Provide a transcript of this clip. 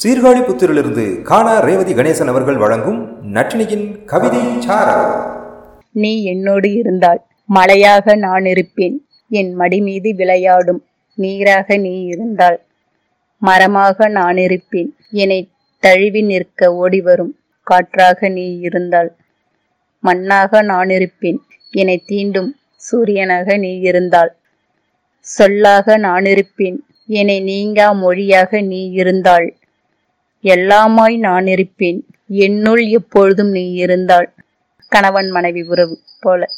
சீர்காழிபுத்தூரிலிருந்து காணா ரேவதி கணேசன் அவர்கள் வழங்கும் நட்டினியின் கவிதை நீ என்னோடு இருந்தால் மழையாக நான் இருப்பேன். என் மடி மீது விளையாடும் நீராக நீ இருந்தால் மரமாக நான் இருப்பேன். என்னை தழுவி நிற்க ஓடிவரும் காற்றாக நீ இருந்தால் மண்ணாக நான் இருப்பேன். என்னை தீண்டும் சூரியனாக நீ இருந்தால் சொல்லாக நான் இருப்பேன். என்னை நீங்கா மொழியாக நீ இருந்தாள் எல்லாமாய் நான் இருப்பேன். என்னுள் எப்பொழுதும் நீ இருந்தால் கணவன் மனைவி உறவு போல.